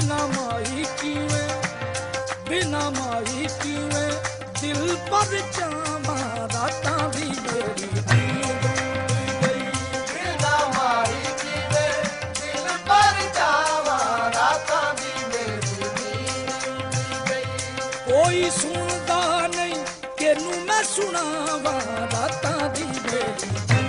ਬਿਨਾ ਮਾਈ ਕਿਵੇਂ, ਬਿਨਾ ਮਾਈ ਕਿਵੇਂ ਦਿਲ ਪਰ ਚਾਵਾਂ ਰਾਤਾਂ ਦੀ ਮੇਰੀ ਕੋਈ ਸੁਣਦਾ ਨਹੀਂ ਕਿਨੂੰ ਮੈਂ ਸੁਣਾਵਾਂ ਰਾਤਾਂ ਦੀ ਮੇਰੀ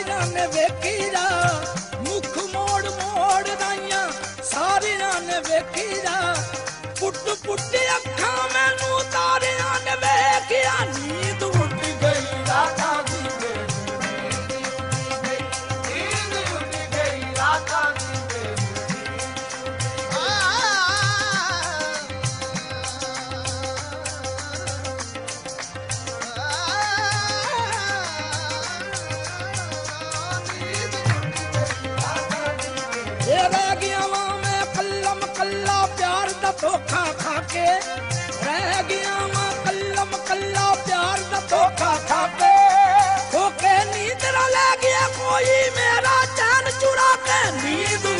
ਸਾਰਿਆਂ ਨੇ ਵੇਖੀ ਰਾ ਮੁਖ ਮੋੜ ਮੋੜ ਦਾਈਆਂ ਸਾਰਿਆਂ ਨੇ ਵੇਖੀ ਰਾ ਪੁੱਟ ਪੁੱਟ ਅੱਖਾਂ ਮੈਨੂੰ ਤਾਰਿਆਂ ਨੇ ਵੇਖਿਆ ਨੀ। ਕੇ ਰਹਿ ਗਿਆ ਮੈਂ ਕੱਲਾ ਮਕੱਲਾ, ਪਿਆਰ ਦਾ ਧੋਖਾ ਖਾ ਕੇ। ਧੋਖੇ ਨੀਂਦਰਾ ਲੈ ਗਿਆ ਕੋਈ, ਮੇਰਾ ਚੈਨ ਚੁਰਾ ਕੇ ਨੀਂਦ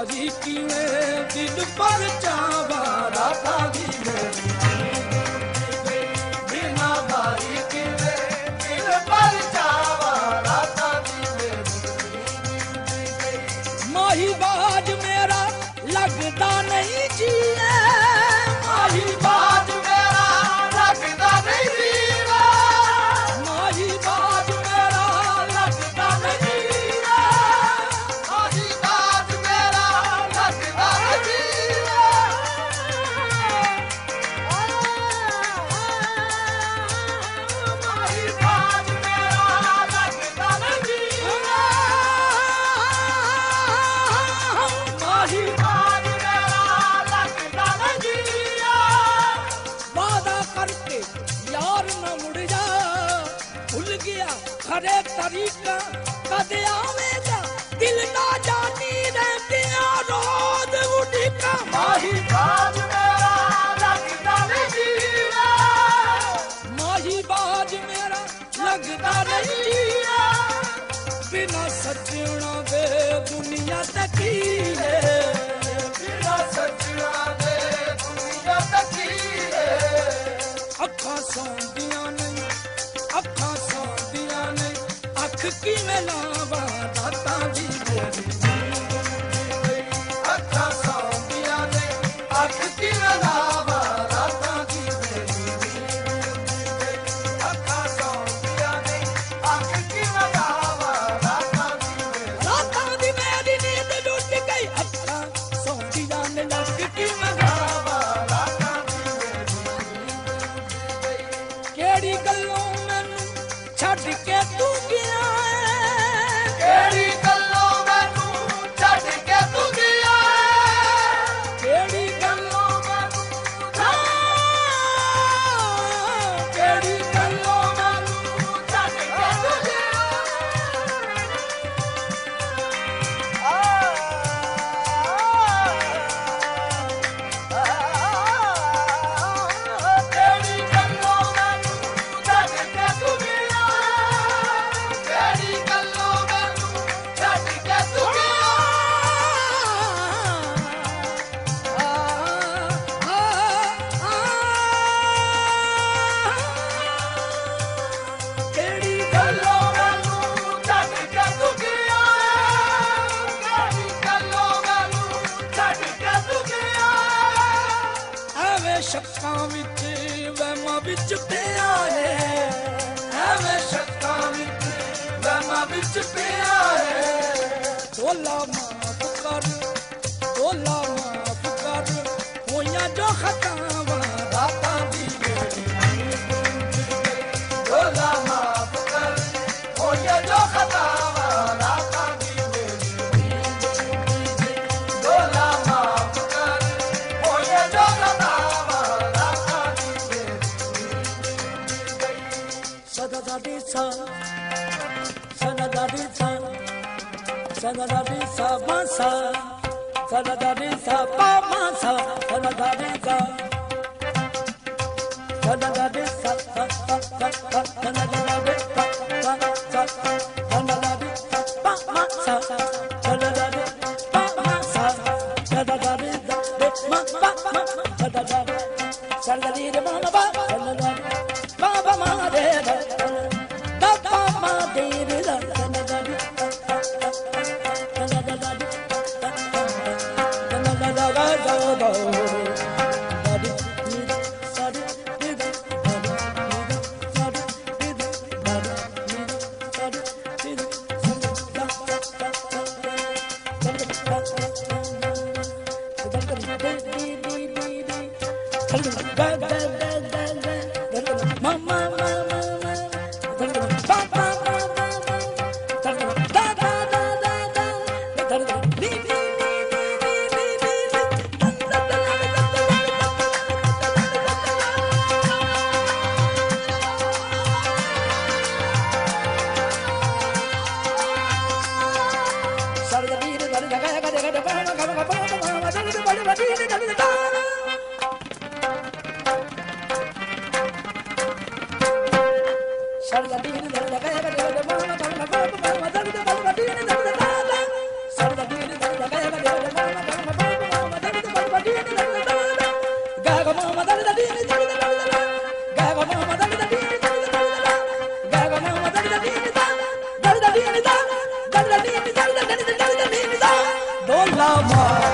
ਰਾਜੀ ਕਿਵੇਂ ਦਿਲ ਪਰ ਚਾਵਾ ਰਾਤਾ ਮੇਰੀ ਕਰੇ ਤਰੀਕਾ ਨਾ ਜਾਣੀ ਮਾਹੀ ਮੇਰਾ ਲੱਗਦਾ ਨਹੀਂ ਜੀਵਾ ਮਾਹੀ ਬਾਜ ਮੇਰਾ ਦੁਨੀਆ ਤੱਕੀ ਹੈ ਕਿਵੇਂ ਲਾਵਾ ਦਾਤਾ ਦੀ ਮੇਰੀ sana da di sa ba sa Saladin, Mama, Saladin. mama love her.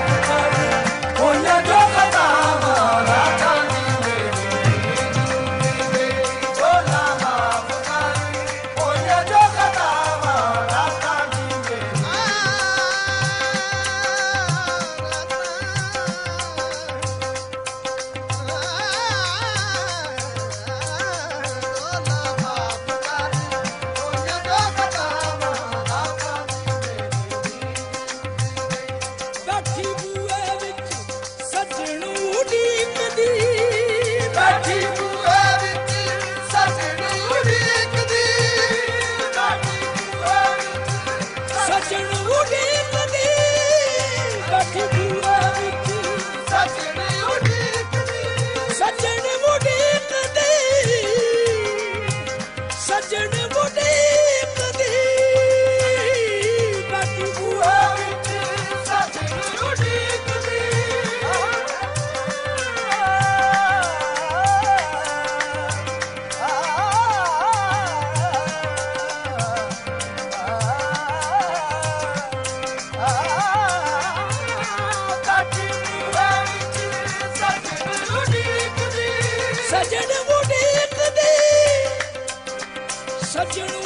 ਸਜਣ ਬੁਢੀਕ ਦੀ ਕੱਟ ਬੂਹਾ ਵਿੱਚ, ਸਜਣ ਬੁਢੀਕ ਦੀ ਕੱਟ ਬੂਹਾ ਵਿੱਚ ਸਜਣ ਬੁਢੀਕ ਦੀ ਸਜਣ Such a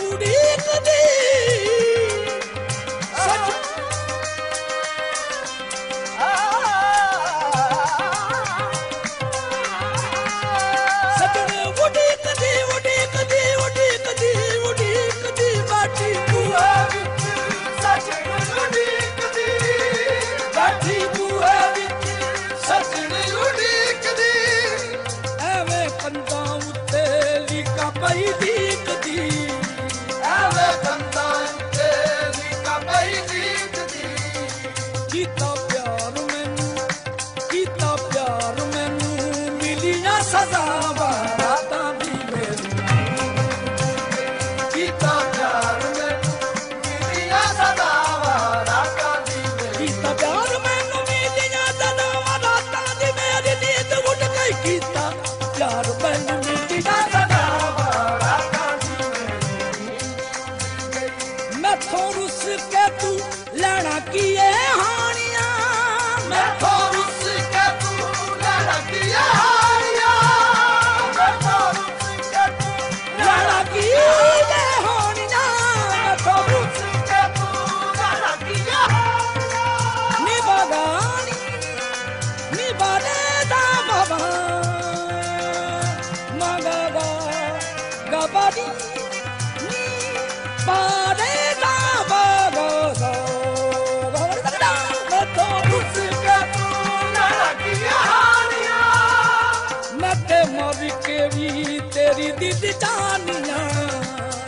ਤੇਰੀ ਦਿਲ ਜਾਨੀਆਂ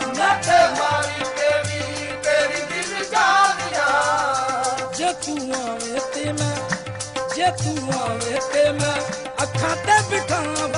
ਨੱਥੇ ਮਾਰੀ ਤੇਰੀ ਤੇਰੀ ਦਿਲ ਜਾਨੀਆਂ ਜੇ ਤੂੰ ਆਵੇ ਤੇ ਮੈਂ ਜੇ ਤੂੰ ਆਵੇ ਤੇ ਮੈਂ ਅੱਖਾਂ ਤੇ ਬਿਠਾਵਾਂ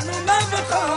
Remember